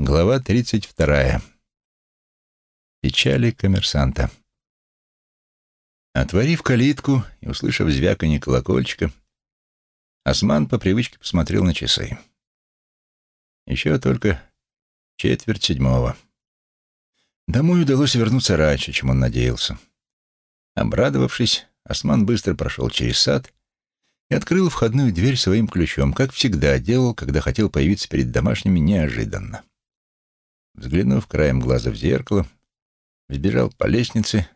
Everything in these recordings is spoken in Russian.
Глава 32. Печали коммерсанта. Отворив калитку и услышав звяканье колокольчика, Осман по привычке посмотрел на часы. Еще только четверть седьмого. Домой удалось вернуться раньше, чем он надеялся. Обрадовавшись, Осман быстро прошел через сад и открыл входную дверь своим ключом, как всегда делал, когда хотел появиться перед домашними неожиданно. Взглянув краем глаза в зеркало, взбежал по лестнице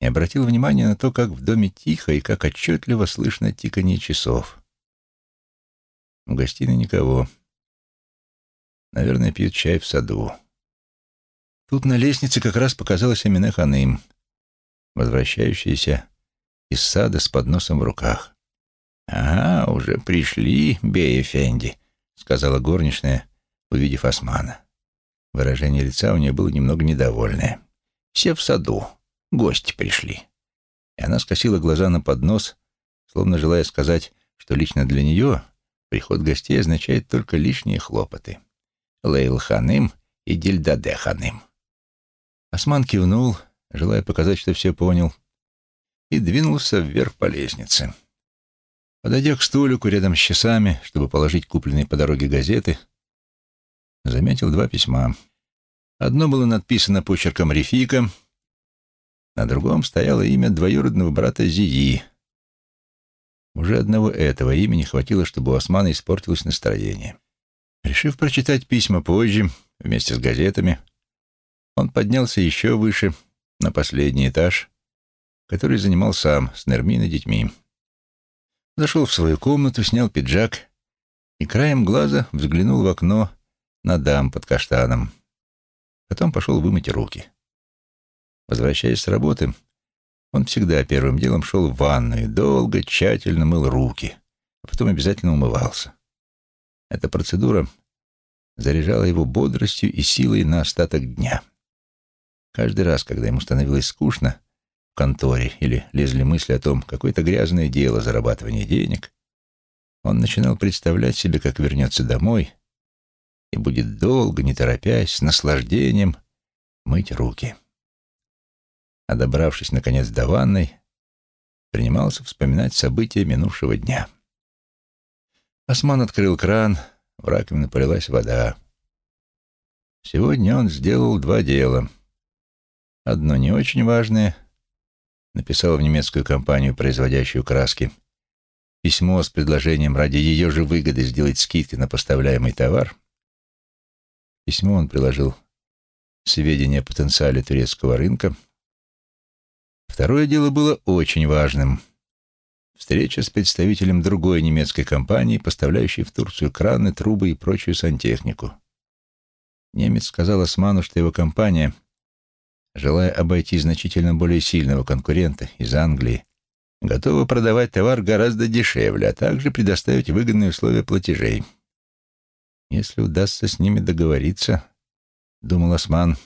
и обратил внимание на то, как в доме тихо и как отчетливо слышно тиканье часов. В гостиной никого. Наверное, пьют чай в саду. Тут на лестнице как раз показалась Амине Ханым, возвращающаяся из сада с подносом в руках. «Ага, уже пришли, Бея Фенди», — сказала горничная, увидев Османа. Выражение лица у нее было немного недовольное. «Все в саду. Гости пришли». И она скосила глаза на поднос, словно желая сказать, что лично для нее приход гостей означает только лишние хлопоты. Лейл Ханым и Дильдаде Ханым. Осман кивнул, желая показать, что все понял, и двинулся вверх по лестнице. Подойдя к столику рядом с часами, чтобы положить купленные по дороге газеты, заметил два письма. Одно было написано почерком Рефика, на другом стояло имя двоюродного брата Зии. Уже одного этого имени хватило, чтобы у Османа испортилось настроение. Решив прочитать письма позже, вместе с газетами, он поднялся еще выше, на последний этаж, который занимал сам с Нермин и детьми. Зашел в свою комнату, снял пиджак и краем глаза взглянул в окно на дам под каштаном. Потом пошел вымыть руки. Возвращаясь с работы, он всегда первым делом шел в ванную, долго, тщательно мыл руки, а потом обязательно умывался. Эта процедура заряжала его бодростью и силой на остаток дня. Каждый раз, когда ему становилось скучно в конторе или лезли мысли о том, какое-то грязное дело зарабатывания денег, он начинал представлять себе, как вернется домой и будет долго, не торопясь, с наслаждением мыть руки. А добравшись, наконец, до ванной, принимался вспоминать события минувшего дня. Осман открыл кран, в раковину полилась вода. Сегодня он сделал два дела. Одно не очень важное. Написал в немецкую компанию, производящую краски, письмо с предложением ради ее же выгоды сделать скидки на поставляемый товар — Письмо он приложил сведения о потенциале турецкого рынка. Второе дело было очень важным. Встреча с представителем другой немецкой компании, поставляющей в Турцию краны, трубы и прочую сантехнику. Немец сказал Осману, что его компания, желая обойти значительно более сильного конкурента из Англии, готова продавать товар гораздо дешевле, а также предоставить выгодные условия платежей. Если удастся с ними договориться, — думал Осман,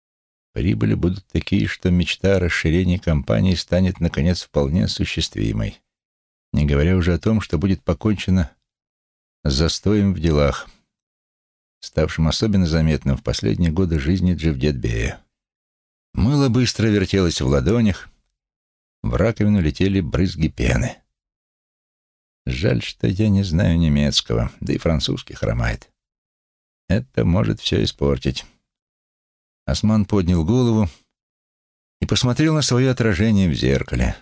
— прибыли будут такие, что мечта о расширении компании станет, наконец, вполне осуществимой, не говоря уже о том, что будет покончено с застоем в делах, ставшим особенно заметным в последние годы жизни Джевдетбея. Мыло быстро вертелось в ладонях, в раковину летели брызги пены. Жаль, что я не знаю немецкого, да и французский хромает. Это может все испортить. Осман поднял голову и посмотрел на свое отражение в зеркале.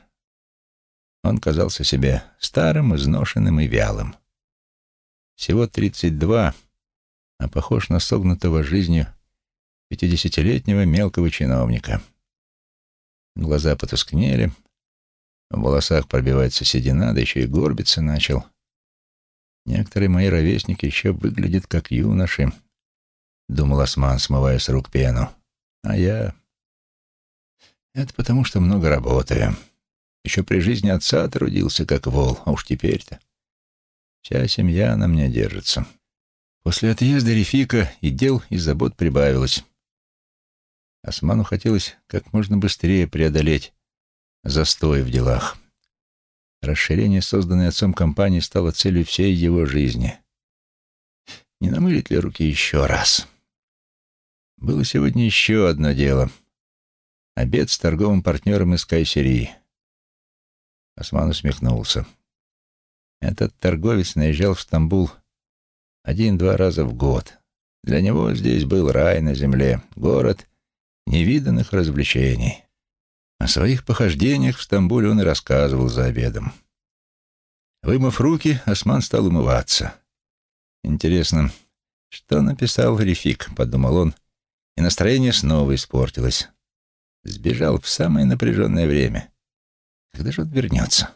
Он казался себе старым, изношенным и вялым. Всего тридцать два, а похож на согнутого жизнью пятидесятилетнего мелкого чиновника. Глаза потускнели, в волосах пробивается седина, да еще и горбиться начал — Некоторые мои ровесники еще выглядят как юноши, — думал Осман, смывая с рук пену. А я... Это потому, что много работаю. Еще при жизни отца трудился как вол, а уж теперь-то. Вся семья на мне держится. После отъезда Рефика и дел, и забот прибавилось. Осману хотелось как можно быстрее преодолеть застой в делах. Расширение, созданной отцом компании, стало целью всей его жизни. Не намылить ли руки еще раз? Было сегодня еще одно дело. Обед с торговым партнером из Кайсерии. Осман усмехнулся. Этот торговец наезжал в Стамбул один-два раза в год. Для него здесь был рай на земле, город невиданных развлечений. О своих похождениях в Стамбуле он и рассказывал за обедом. Вымыв руки, Осман стал умываться. «Интересно, что написал Рефик?» — подумал он, и настроение снова испортилось. Сбежал в самое напряженное время. Когда же он вернется?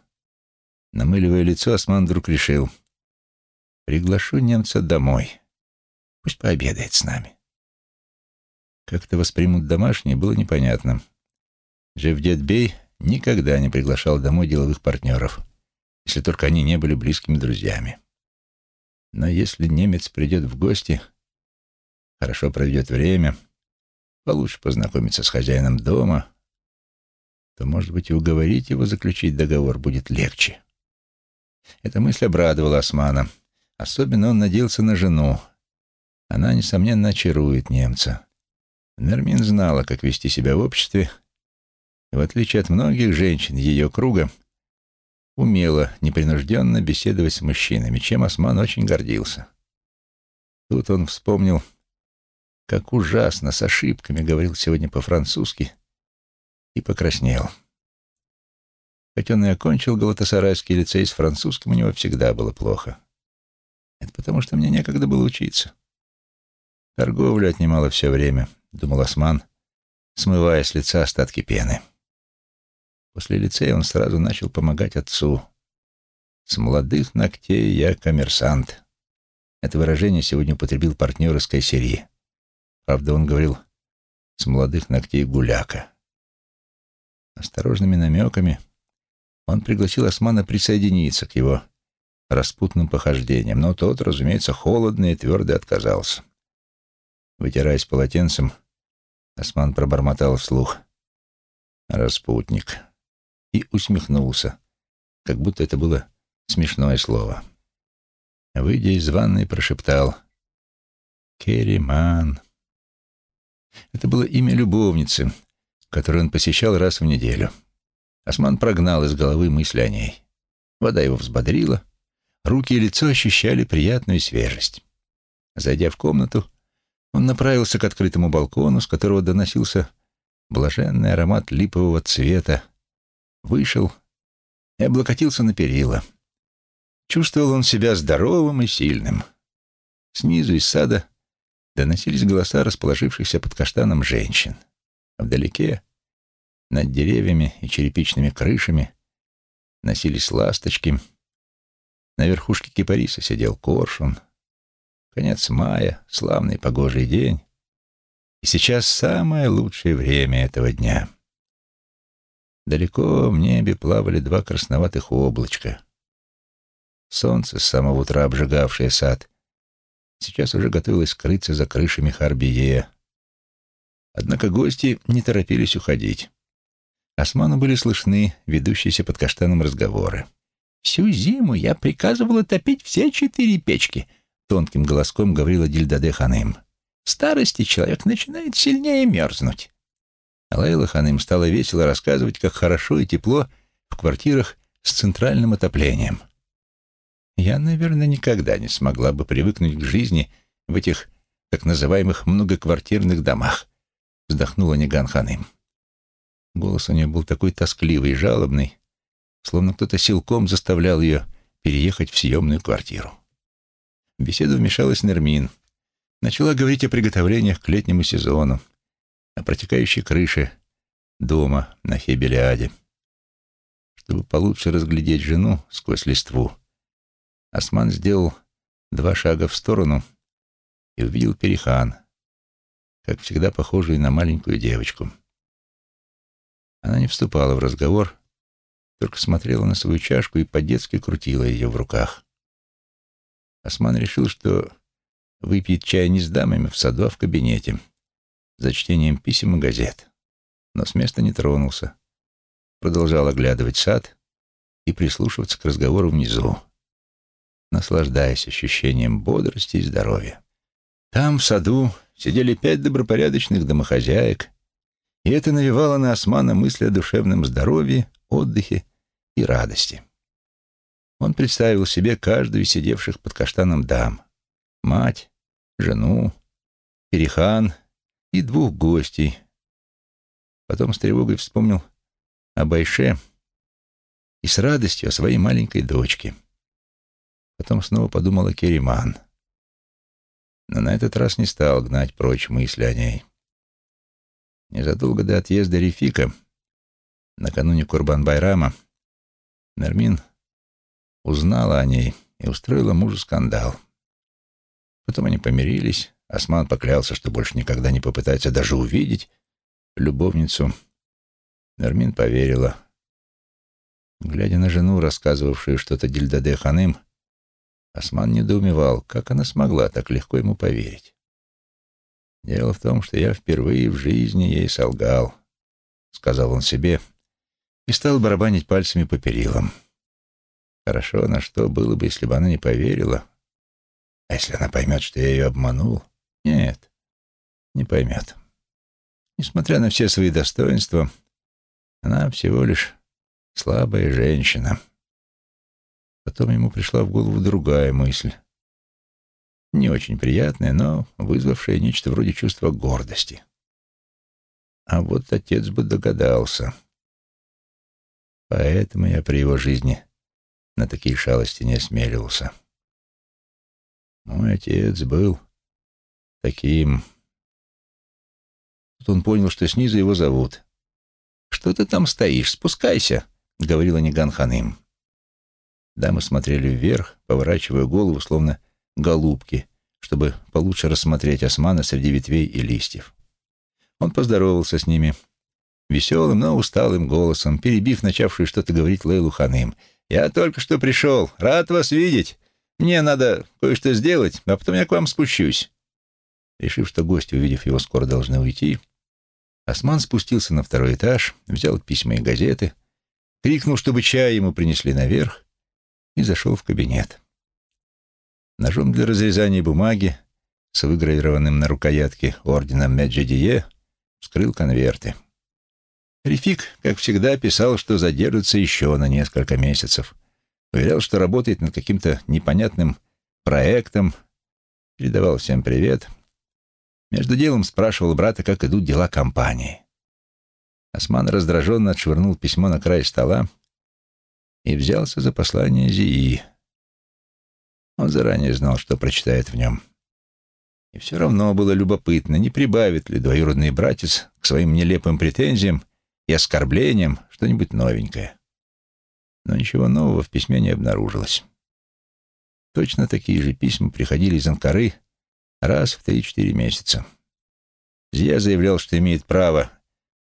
Намыливая лицо, Осман вдруг решил. «Приглашу немца домой. Пусть пообедает с нами». Как это воспримут домашние, было непонятно. Джевдет Бей никогда не приглашал домой деловых партнеров, если только они не были близкими друзьями. Но если немец придет в гости, хорошо проведет время, получше познакомиться с хозяином дома, то, может быть, и уговорить его заключить договор будет легче. Эта мысль обрадовала Османа. Особенно он надеялся на жену. Она, несомненно, очарует немца. Нермин знала, как вести себя в обществе, в отличие от многих женщин ее круга, умела непринужденно беседовать с мужчинами, чем Осман очень гордился. Тут он вспомнил, как ужасно с ошибками говорил сегодня по-французски, и покраснел. Хоть он и окончил Галатасарайский лицей с французским, у него всегда было плохо. Это потому, что мне некогда было учиться. Торговля отнимала все время, — думал Осман, смывая с лица остатки пены. После лицея он сразу начал помогать отцу. «С молодых ногтей я коммерсант». Это выражение сегодня употребил партнер из Кайсерии. Правда, он говорил «с молодых ногтей гуляка». Осторожными намеками он пригласил Османа присоединиться к его распутным похождениям, но тот, разумеется, холодно и твердо отказался. Вытираясь полотенцем, Осман пробормотал вслух «Распутник» и усмехнулся, как будто это было смешное слово. Выйдя из ванной, прошептал «Керриман». Это было имя любовницы, которую он посещал раз в неделю. Осман прогнал из головы мысли о ней. Вода его взбодрила, руки и лицо ощущали приятную свежесть. Зайдя в комнату, он направился к открытому балкону, с которого доносился блаженный аромат липового цвета, вышел и облокотился на перила. Чувствовал он себя здоровым и сильным. Снизу из сада доносились голоса расположившихся под каштаном женщин. А вдалеке, над деревьями и черепичными крышами, носились ласточки. На верхушке кипариса сидел коршун. Конец мая, славный погожий день. И сейчас самое лучшее время этого дня — Далеко в небе плавали два красноватых облачка. Солнце, с самого утра обжигавшее сад, сейчас уже готовилось скрыться за крышами Харбие. Однако гости не торопились уходить. Осману были слышны ведущиеся под каштаном разговоры. «Всю зиму я приказывала топить все четыре печки», — тонким голоском говорила Дильдаде Ханым. «В старости человек начинает сильнее мерзнуть. Алайла Ханым стало весело рассказывать, как хорошо и тепло в квартирах с центральным отоплением. Я, наверное, никогда не смогла бы привыкнуть к жизни в этих так называемых многоквартирных домах, вздохнула Ниган Ханым. Голос у нее был такой тоскливый и жалобный, словно кто-то силком заставлял ее переехать в съемную квартиру. В беседу вмешалась Нермин. Начала говорить о приготовлениях к летнему сезону, на протекающей крыше дома на Хебелиаде. Чтобы получше разглядеть жену сквозь листву, Осман сделал два шага в сторону и увидел Перихан, как всегда похожую на маленькую девочку. Она не вступала в разговор, только смотрела на свою чашку и по-детски крутила ее в руках. Осман решил, что выпьет чай не с дамами в саду, а в кабинете — за чтением писем и газет, но с места не тронулся. Продолжал оглядывать сад и прислушиваться к разговору внизу. наслаждаясь ощущением бодрости и здоровья. Там, в саду, сидели пять добропорядочных домохозяек, и это навевало на Османа мысли о душевном здоровье, отдыхе и радости. Он представил себе каждую из сидевших под каштаном дам — мать, жену, Перехан и двух гостей. Потом с тревогой вспомнил о Байше и с радостью о своей маленькой дочке. Потом снова подумал о Кериман. Но на этот раз не стал гнать прочь мысли о ней. Незадолго до отъезда Рефика, накануне Курбан-Байрама, Нермин узнала о ней и устроила мужу скандал. Потом они помирились, Осман поклялся, что больше никогда не попытается даже увидеть любовницу. Нермин поверила. Глядя на жену, рассказывавшую что-то Дильдаде Ханым, Осман недоумевал, как она смогла так легко ему поверить. «Дело в том, что я впервые в жизни ей солгал», — сказал он себе и стал барабанить пальцами по перилам. Хорошо, на что было бы, если бы она не поверила. А если она поймет, что я ее обманул? Нет, не поймет. Несмотря на все свои достоинства, она всего лишь слабая женщина. Потом ему пришла в голову другая мысль. Не очень приятная, но вызвавшая нечто вроде чувства гордости. А вот отец бы догадался. Поэтому я при его жизни на такие шалости не осмеливался. Мой отец был таким... Тут он понял, что снизу его зовут. «Что ты там стоишь? Спускайся!» — говорила Ниган Ханым. Дамы смотрели вверх, поворачивая голову, словно голубки, чтобы получше рассмотреть османа среди ветвей и листьев. Он поздоровался с ними веселым, но усталым голосом, перебив начавшую что-то говорить Лейлу Ханым. «Я только что пришел. Рад вас видеть. Мне надо кое-что сделать, а потом я к вам спущусь». Решив, что гости, увидев его, скоро должны уйти, Осман спустился на второй этаж, взял письма и газеты, крикнул, чтобы чай ему принесли наверх, и зашел в кабинет. Ножом для разрезания бумаги с выгравированным на рукоятке орденом Меджидие вскрыл конверты. Рефик, как всегда, писал, что задержится еще на несколько месяцев. Уверял, что работает над каким-то непонятным проектом, передавал всем привет — между делом спрашивал брата, как идут дела компании. Осман раздраженно отшвырнул письмо на край стола и взялся за послание Зии. Он заранее знал, что прочитает в нем. И все равно было любопытно, не прибавит ли двоюродный братец к своим нелепым претензиям и оскорблениям что-нибудь новенькое. Но ничего нового в письме не обнаружилось. Точно такие же письма приходили из Анкары раз в три-четыре месяца. Зия заявлял, что имеет право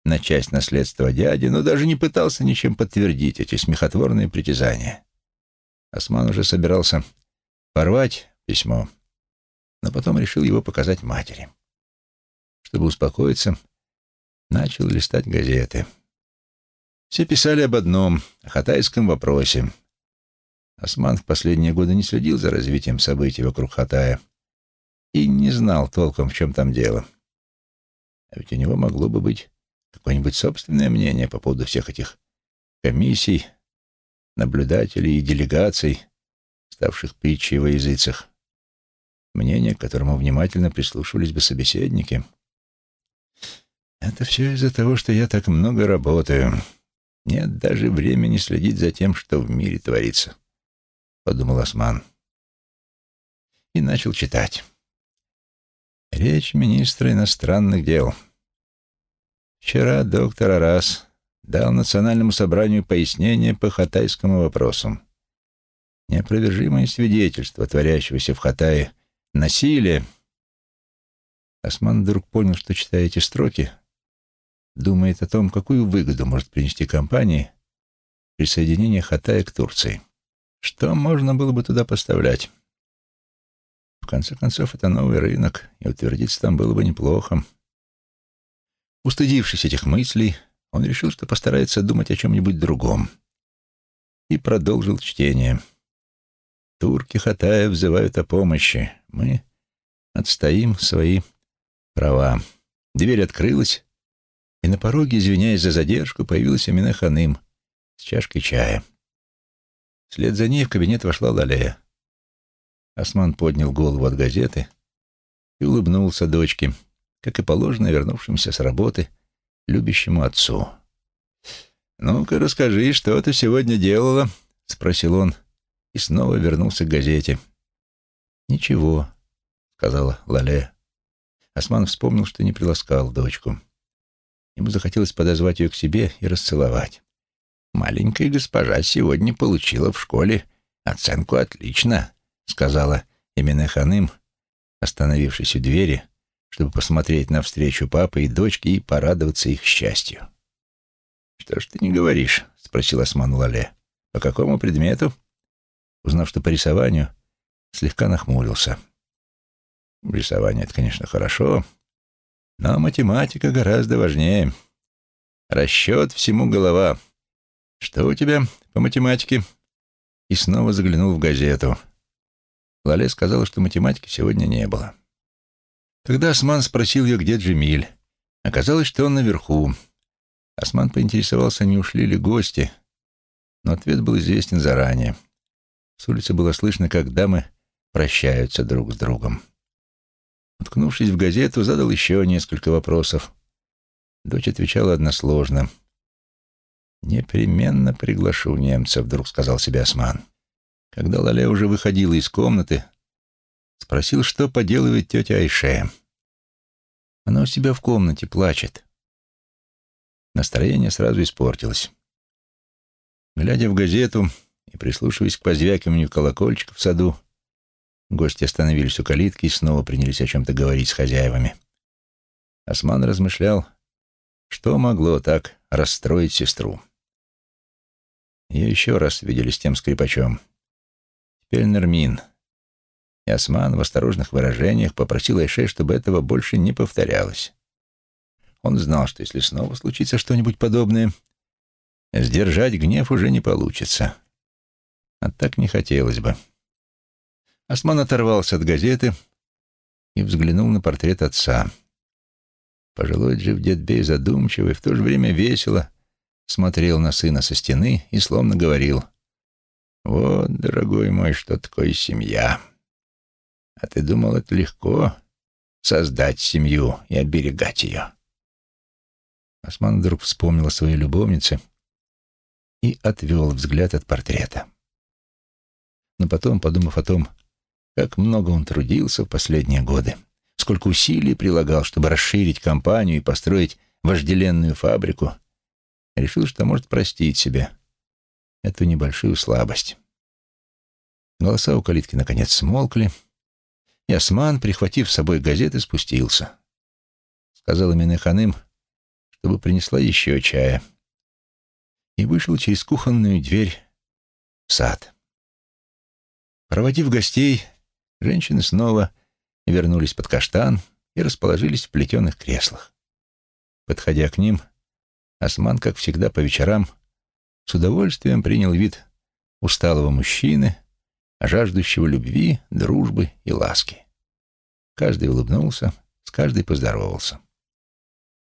на часть наследства дяди, но даже не пытался ничем подтвердить эти смехотворные притязания. Осман уже собирался порвать письмо, но потом решил его показать матери. Чтобы успокоиться, начал листать газеты. Все писали об одном, о хатайском вопросе. Осман в последние годы не следил за развитием событий вокруг Хатая и не знал толком, в чем там дело. А ведь у него могло бы быть какое-нибудь собственное мнение по поводу всех этих комиссий, наблюдателей и делегаций, ставших притчей во языцах. Мнение, к которому внимательно прислушивались бы собеседники. Это все из-за того, что я так много работаю. Нет даже времени следить за тем, что в мире творится, — подумал Осман. И начал читать. Речь министра иностранных дел. Вчера доктор Арас дал Национальному собранию пояснение по хатайскому вопросу. Неопровержимое свидетельство творящегося в Хатае насилия. Осман вдруг понял, что, читая эти строки, думает о том, какую выгоду может принести компании присоединение Хатая к Турции. Что можно было бы туда поставлять? Конце концов, это новый рынок, и утвердиться там было бы неплохо. Устыдившись этих мыслей, он решил, что постарается думать о чем-нибудь другом, и продолжил чтение. Турки, хатая, взывают о помощи. Мы отстоим свои права. Дверь открылась, и на пороге, извиняясь за задержку, появилась Амина Ханым с чашкой чая. Вслед за ней в кабинет вошла Лалея. Осман поднял голову от газеты и улыбнулся дочке, как и положено вернувшимся с работы любящему отцу. «Ну-ка, расскажи, что ты сегодня делала?» — спросил он и снова вернулся к газете. «Ничего», — сказала Лале. Осман вспомнил, что не приласкал дочку. Ему захотелось подозвать ее к себе и расцеловать. «Маленькая госпожа сегодня получила в школе оценку «отлично», — сказала Ханым, остановившись у двери, чтобы посмотреть навстречу папы и дочке и порадоваться их счастью. «Что ж ты не говоришь?» — спросил Осман Лале. «По какому предмету?» Узнав, что по рисованию, слегка нахмурился. Рисование — это, конечно, хорошо, но математика гораздо важнее. Расчет всему голова. Что у тебя по математике? И снова заглянул в газету. Лале сказала, что математики сегодня не было. Тогда Осман спросил ее, где Джемиль. Оказалось, что он наверху. Осман поинтересовался, не ушли ли гости, но ответ был известен заранее. С улицы было слышно, как дамы прощаются друг с другом. Уткнувшись в газету, задал еще несколько вопросов. Дочь отвечала односложно. «Непременно приглашу немца», — вдруг сказал себе Осман. Когда Лале уже выходила из комнаты, спросил, что поделывает тетя Айше. Она у себя в комнате плачет. Настроение сразу испортилось. Глядя в газету и прислушиваясь к позвякиванию колокольчиков в саду, гости остановились у калитки и снова принялись о чем-то говорить с хозяевами. Осман размышлял, что могло так расстроить сестру. Ее еще раз видели с тем скрипачом. Теперь Нермин. И Осман в осторожных выражениях попросил Айше, чтобы этого больше не повторялось. Он знал, что если снова случится что-нибудь подобное, сдержать гнев уже не получится. А так не хотелось бы. Осман оторвался от газеты и взглянул на портрет отца. Пожилой Дживдетбей задумчивый, в то же время весело смотрел на сына со стены и словно говорил, «Вот, дорогой мой, что такое семья. А ты думал, это легко — создать семью и оберегать ее?» Осман вдруг вспомнил о своей любовнице и отвел взгляд от портрета. Но потом, подумав о том, как много он трудился в последние годы, сколько усилий прилагал, чтобы расширить компанию и построить вожделенную фабрику, решил, что может простить себе эту небольшую слабость. Голоса у калитки наконец смолкли, и Осман, прихватив с собой газеты, спустился. Сказал Амине Ханым — чтобы принесла еще чая, и вышел через кухонную дверь в сад. Проводив гостей, женщины снова вернулись под каштан и расположились в плетеных креслах. Подходя к ним, Осман, как всегда по вечерам, с удовольствием принял вид усталого мужчины, жаждущего любви, дружбы и ласки. Каждый улыбнулся, с каждой поздоровался.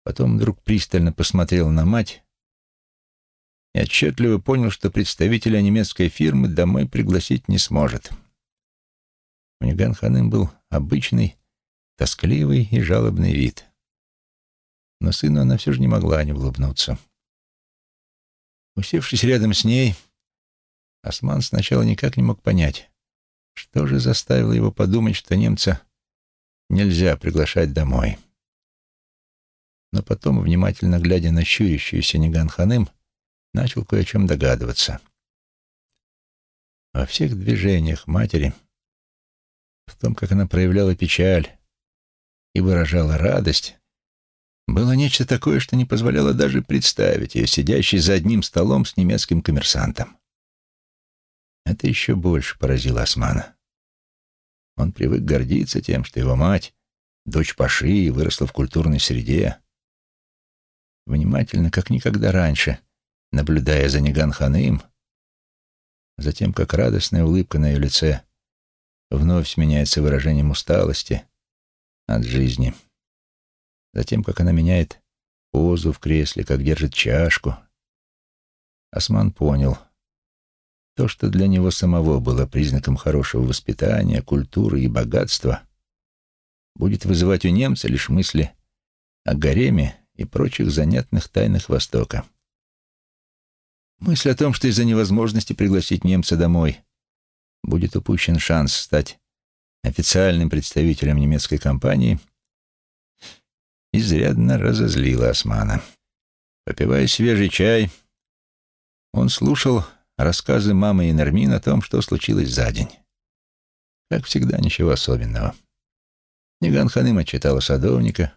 Потом вдруг пристально посмотрел на мать и отчетливо понял, что представителя немецкой фирмы домой пригласить не сможет. У Ниган Ханым был обычный, тоскливый и жалобный вид. Но сыну она все же не могла не улыбнуться. Усевшись рядом с ней, Осман сначала никак не мог понять, что же заставило его подумать, что немца нельзя приглашать домой но потом, внимательно глядя на щурящуюся Ниган Ханым, начал кое о чем догадываться. Во всех движениях матери, в том, как она проявляла печаль и выражала радость, было нечто такое, что не позволяло даже представить ее сидящей за одним столом с немецким коммерсантом. Это еще больше поразило Османа. Он привык гордиться тем, что его мать, дочь Паши, выросла в культурной среде, внимательно, как никогда раньше, наблюдая за Ниган Ханым, затем как радостная улыбка на ее лице вновь сменяется выражением усталости от жизни, затем как она меняет позу в кресле, как держит чашку. Осман понял, то, что для него самого было признаком хорошего воспитания, культуры и богатства, будет вызывать у немца лишь мысли о гареме и прочих занятных тайнах Востока. Мысль о том, что из-за невозможности пригласить немца домой будет упущен шанс стать официальным представителем немецкой компании, изрядно разозлила Османа. Попивая свежий чай, он слушал рассказы мамы и Нермин о том, что случилось за день. Как всегда, ничего особенного. Ниган Ханым отчитала садовника,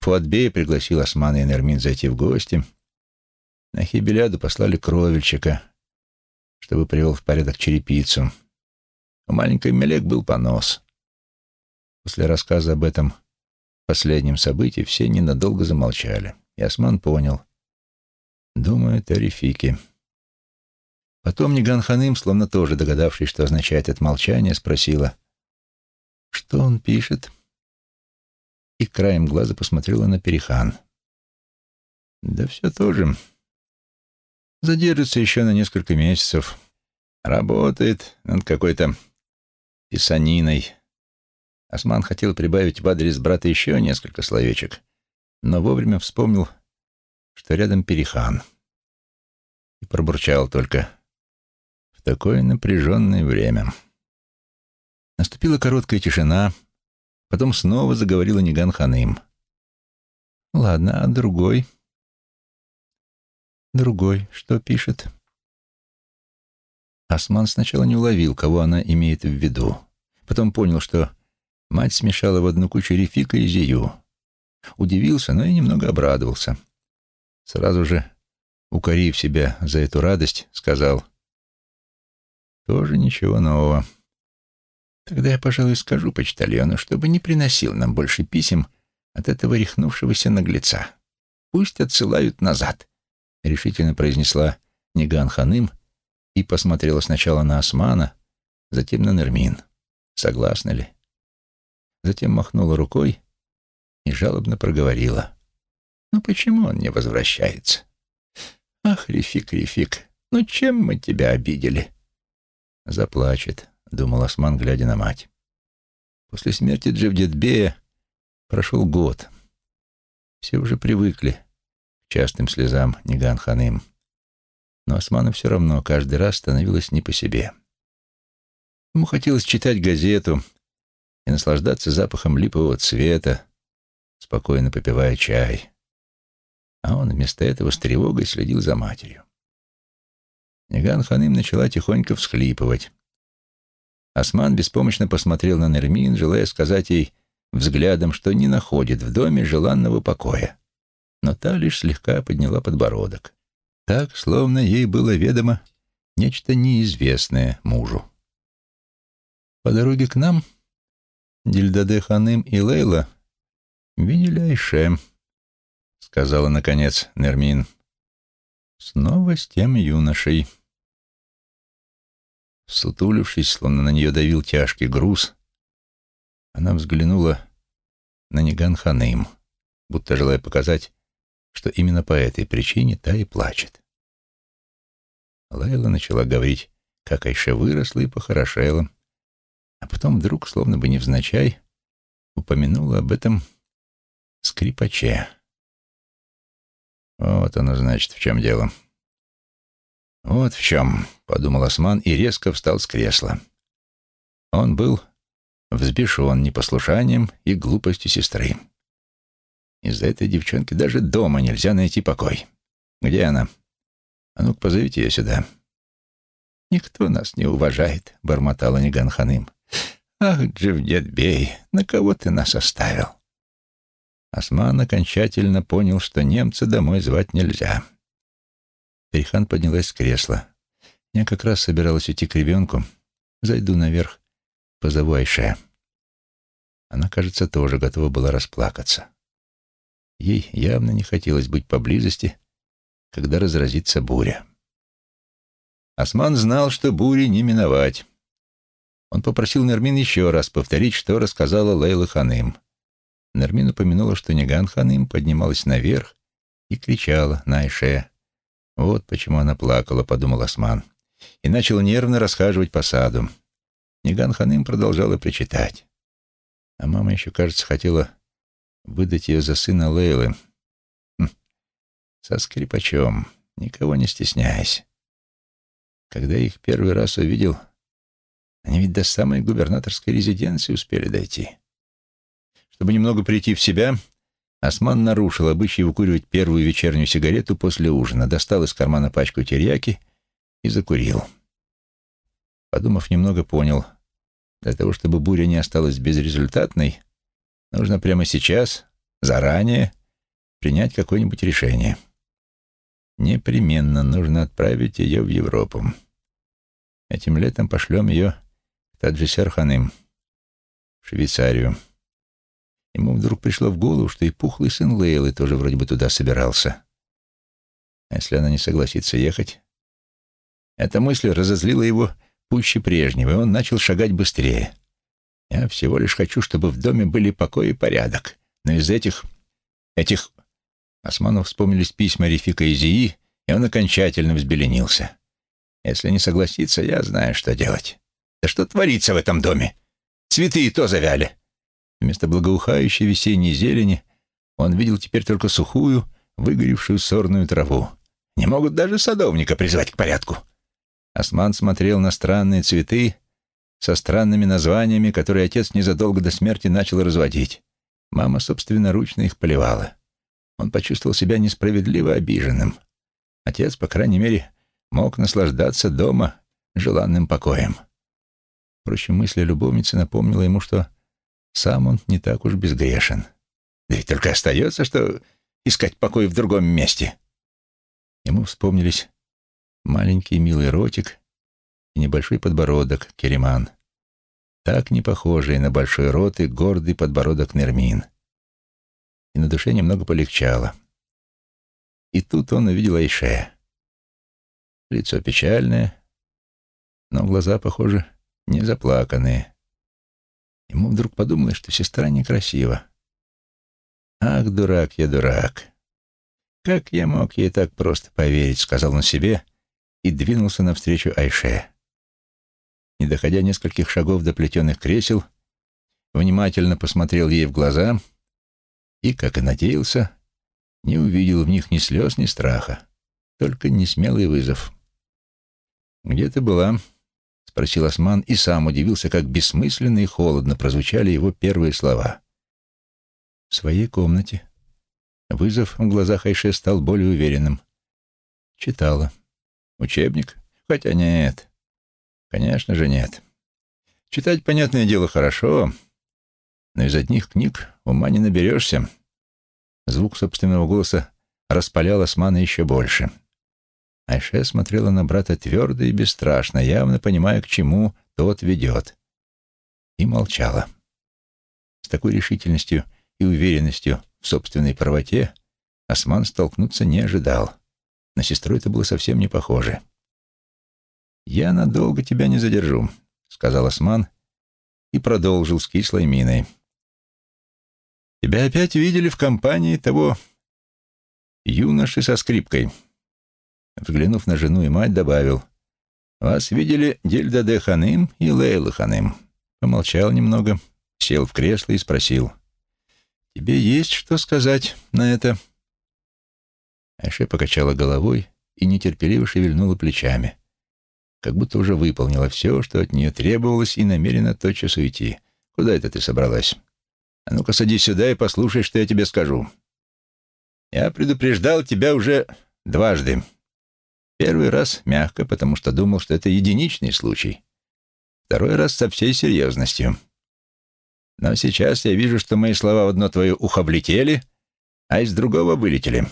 Фуатбей пригласил Османа и Нермин зайти в гости — на Хибеляду послали кровельщика, чтобы привел в порядок черепицу. У маленькой Мелек был понос. После рассказа об этом последнем событии все ненадолго замолчали, и Осман понял. Думаю, это Рефики. Потом Ниган Ханым, словно тоже догадавшись, что означает это молчание, спросила, что он пишет, и краем глаза посмотрела на Перихан. Да все тоже Задержится еще на несколько месяцев. Работает над какой-то писаниной. Осман хотел прибавить в адрес брата еще несколько словечек, но вовремя вспомнил, что рядом Перихан. И пробурчал только в такое напряженное время. Наступила короткая тишина, потом снова заговорила Ниган Ханым. «Ладно, а другой?» Другой что пишет? Осман сначала не уловил, кого она имеет в виду. Потом понял, что мать смешала в одну кучу Рефика и Зию. Удивился, но и немного обрадовался. Сразу же, укорив себя за эту радость, сказал, «Тоже ничего нового. Тогда я, пожалуй, скажу почтальону, чтобы не приносил нам больше писем от этого рехнувшегося наглеца. Пусть отсылают назад» решительно произнесла Ниган Ханым и посмотрела сначала на Османа, затем на Нермин. Согласна ли? Затем махнула рукой и жалобно проговорила. «Ну почему он не возвращается? Ах, Рефик, Рефик, ну чем мы тебя обидели?» «Заплачет», — думал Осман, глядя на мать. После смерти Джевдетбея прошел год. Все уже привыкли частым слезам Ниган Ханым. Но Осману все равно каждый раз становилось не по себе. Ему хотелось читать газету и наслаждаться запахом липового цвета, спокойно попивая чай. А он вместо этого с тревогой следил за матерью. Ниган Ханым начала тихонько всхлипывать. Осман беспомощно посмотрел на Нермин, желая сказать ей взглядом, что не находит в доме желанного покоя но та лишь слегка подняла подбородок. Так, словно ей было ведомо нечто неизвестное мужу. По дороге к нам Дильдаде Ханым и Лейла видели Айше, сказала, наконец, Нермин. Снова с тем юношей. Сутулившись, словно на нее давил тяжкий груз, она взглянула на Ниган Ханым, будто желая показать, что именно по этой причине та и плачет. Лайла начала говорить, как Айше выросла и похорошела, а потом вдруг, словно бы невзначай, упомянула об этом скрипаче. Вот оно, значит, в чем дело. Вот в чем, — подумал Осман и резко встал с кресла. Он был взбешен непослушанием и глупостью сестры. Из-за этой девчонки даже дома нельзя найти покой. Где она? А ну-ка, позовите ее сюда. Никто нас не уважает, бормотала Ниган Ханым. Ах, Джевдет Бей, на кого ты нас оставил? Осман окончательно понял, что немца домой звать нельзя. Перихан поднялась с кресла. Я как раз собиралась уйти к ребенку. Зайду наверх, позову Айше. Она, кажется, тоже готова была расплакаться. Ей явно не хотелось быть поблизости, когда разразится буря. Осман знал, что бури не миновать. Он попросил Нермин еще раз повторить, что рассказала Лейла Ханым. Нермин упомянула, что Ниган Ханым поднималась наверх и кричала на Айше. Вот почему она плакала, подумал Осман, и начал нервно расхаживать по саду. Ниган Ханым продолжала причитать. А мама еще, кажется, хотела выдать ее за сына Лейлы. Хм. Со скрипачом, никого не стесняясь. Когда я их первый раз увидел, они ведь до самой губернаторской резиденции успели дойти. Чтобы немного прийти в себя, Осман нарушил обычай выкуривать первую вечернюю сигарету после ужина, достал из кармана пачку терьяки и закурил. Подумав немного, понял, для того, чтобы буря не осталась безрезультатной, нужно прямо сейчас, заранее, принять какое-нибудь решение. Непременно нужно отправить ее в Европу. Этим летом пошлем ее Таджисер Ханым, в Швейцарию. Ему вдруг пришло в голову, что и пухлый сын Лейлы тоже вроде бы туда собирался. А если она не согласится ехать? Эта мысль разозлила его пуще прежнего, и он начал шагать быстрее. Я всего лишь хочу, чтобы в доме были покой и порядок. Но из этих... этих... Осману вспомнились письма Рефика и Зии, и он окончательно взбеленился. Если не согласится, я знаю, что делать. Да что творится в этом доме? Цветы и то завяли. Вместо благоухающей весенней зелени он видел теперь только сухую, выгоревшую сорную траву. Не могут даже садовника призвать к порядку. Осман смотрел на странные цветы со странными названиями, которые отец незадолго до смерти начал разводить. Мама собственноручно их поливала. Он почувствовал себя несправедливо обиженным. Отец, по крайней мере, мог наслаждаться дома желанным покоем. Впрочем, мысль о любовнице напомнила ему, что сам он не так уж безгрешен. Да ведь только остается, что искать покой в другом месте. Ему вспомнились маленький милый ротик и небольшой подбородок Кереман, так не похожий на большой рот и гордый подбородок Нермин. И на душе немного полегчало. И тут он увидел Айше. Лицо печальное, но глаза, похоже, не заплаканные. Ему вдруг подумалось, что сестра некрасива. «Ах, дурак я, дурак! Как я мог ей так просто поверить?» — сказал он себе и двинулся навстречу Айше. Не доходя нескольких шагов до плетеных кресел, внимательно посмотрел ей в глаза и, как и надеялся, не увидел в них ни слез, ни страха, только несмелый вызов. «Где ты была?» Спросил Осман и сам удивился, как бессмысленно и холодно прозвучали его первые слова. «В своей комнате». Вызов в глазах Айше стал более уверенным. «Читала. Учебник? Хотя нет. Конечно же нет. Читать, понятное дело, хорошо, но из одних книг ума не наберешься». Звук собственного голоса распалял Османа еще больше. Айше смотрела на брата твердо и бесстрашно, явно понимая, к чему тот ведет. И молчала. С такой решительностью и уверенностью в собственной правоте Осман столкнуться не ожидал. На сестру это было совсем не похоже. «Я надолго тебя не задержу», — сказал Осман и продолжил с кислой миной. «Тебя опять видели в компании того юноши со скрипкой». Взглянув на жену и мать, добавил. «Вас видели Дельдаде Ханым и Лейла Ханым». Помолчал немного, сел в кресло и спросил. «Тебе есть что сказать на это?» Айше покачала головой и нетерпеливо шевельнула плечами, как будто уже выполнила все, что от нее требовалось, и намерена тотчас уйти. «Куда это ты собралась? А ну-ка садись сюда и послушай, что я тебе скажу. Я предупреждал тебя уже дважды». Первый раз мягко, потому что думал, что это единичный случай. Второй раз со всей серьезностью. Но сейчас я вижу, что мои слова в одно твое ухо влетели, а из другого вылетели.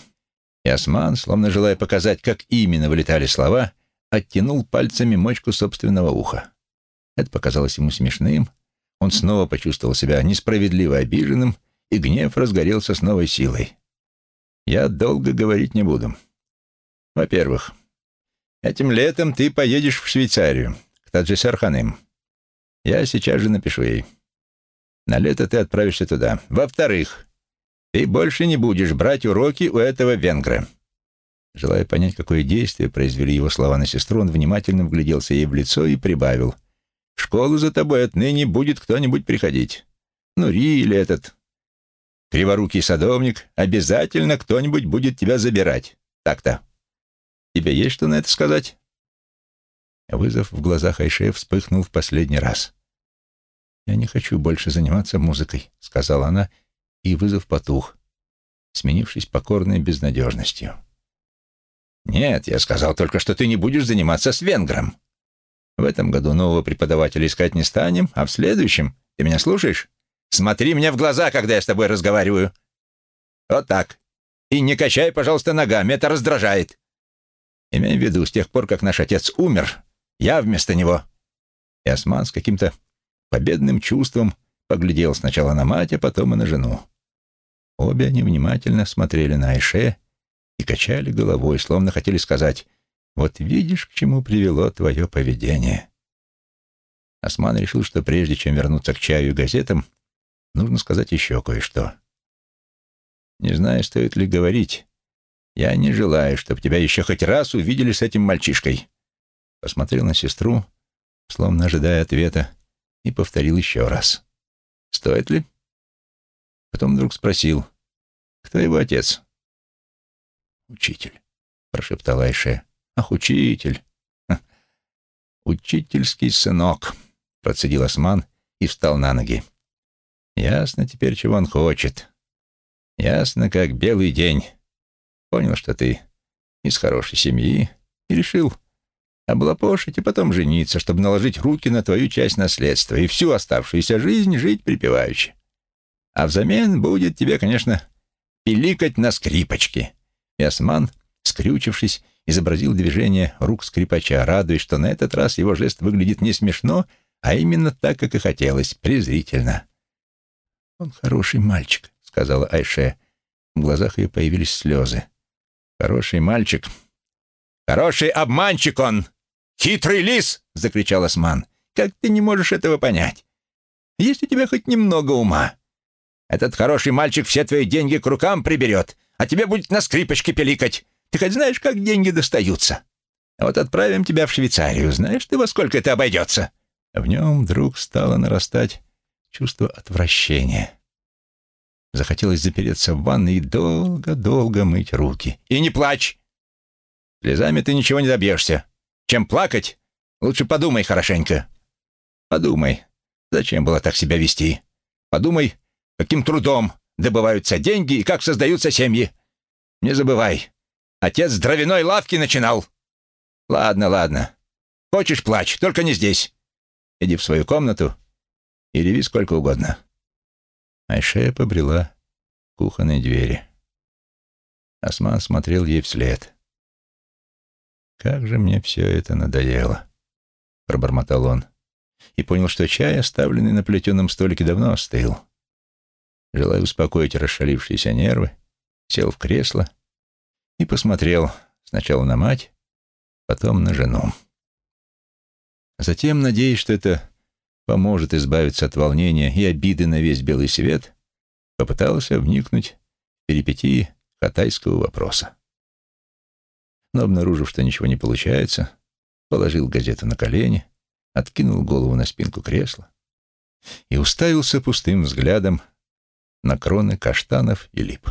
И Осман, словно желая показать, как именно вылетали слова, оттянул пальцами мочку собственного уха. Это показалось ему смешным. Он снова почувствовал себя несправедливо обиженным, и гнев разгорелся с новой силой. Я долго говорить не буду. Во-первых, Этим летом ты поедешь в Швейцарию, к Таджисар Ханым. Я сейчас же напишу ей. На лето ты отправишься туда. Во-вторых, ты больше не будешь брать уроки у этого венгра. Желая понять, какое действие произвели его слова на сестру, он внимательно вгляделся ей в лицо и прибавил. «В школу за тобой отныне будет кто-нибудь приходить. Ну, Ри или этот криворукий садовник. Обязательно кто-нибудь будет тебя забирать. Так-то. Тебе есть что на это сказать?» Вызов в глазах Айше вспыхнул в последний раз. «Я не хочу больше заниматься музыкой», — сказала она, и вызов потух, сменившись покорной безнадежностью. «Нет, я сказал только, что ты не будешь заниматься с венгром. В этом году нового преподавателя искать не станем, а в следующем... Ты меня слушаешь? Смотри мне в глаза, когда я с тобой разговариваю. Вот так. И не качай, пожалуйста, ногами, это раздражает. Имею в виду, с тех пор, как наш отец умер, я вместо него...» И Осман с каким-то победным чувством поглядел сначала на мать, а потом и на жену. Обе они внимательно смотрели на Айше и качали головой, словно хотели сказать «Вот видишь, к чему привело твое поведение». Осман решил, что прежде чем вернуться к чаю и газетам, нужно сказать еще кое-что. «Не знаю, стоит ли говорить. Я не желаю, чтобы тебя еще хоть раз увидели с этим мальчишкой». Посмотрел на сестру, словно ожидая ответа, и повторил еще раз. «Стоит ли?» Потом вдруг спросил, кто его отец? «Учитель», — прошептал Айше. «Ах, учитель!» «Учительский сынок», — процедил Осман и встал на ноги. «Ясно теперь, чего он хочет. Ясно, как белый день. Понял, что ты из хорошей семьи и решил облапошить и потом жениться, чтобы наложить руки на твою часть наследства и всю оставшуюся жизнь жить припеваючи. А взамен будет тебе, конечно, пиликать на скрипочке. И осман, скрючившись, изобразил движение рук скрипача, радуясь, что на этот раз его жест выглядит не смешно, а именно так, как и хотелось, презрительно. «Он хороший мальчик», — сказала Айше. В глазах ее появились слезы. «Хороший мальчик. Хороший обманщик он! Хитрый лис!» — закричал Осман. «Как ты не можешь этого понять? Есть у тебя хоть немного ума? Этот хороший мальчик все твои деньги к рукам приберет, а тебе будет на скрипочке пиликать. Ты хоть знаешь, как деньги достаются? А вот отправим тебя в Швейцарию. Знаешь ты, во сколько это обойдется?» В нем вдруг стало нарастать чувство отвращения. Захотелось запереться в ванной и долго-долго мыть руки. «И не плачь! Слезами ты ничего не добьешься. Чем плакать, лучше подумай хорошенько. Подумай, зачем было так себя вести? Подумай, каким трудом добываются деньги и как создаются семьи. Не забывай, отец с дровяной лавки начинал. Ладно, ладно. Хочешь, плачь, только не здесь. Иди в свою комнату и реви сколько угодно. Айше побрела к кухонной двери. Осман смотрел ей вслед. «Как же мне все это надоело!» — пробормотал он и понял, что чай, оставленный на плетеном столике, давно остыл. Желая успокоить расшалившиеся нервы, сел в кресло и посмотрел сначала на мать, потом на жену. Затем, надеясь, что это поможет избавиться от волнения и обиды на весь белый свет, попытался вникнуть в перипетии хатайского вопроса. Но, обнаружив, что ничего не получается, положил газету на колени, откинул голову на спинку кресла и уставился пустым взглядом на кроны каштанов и лип.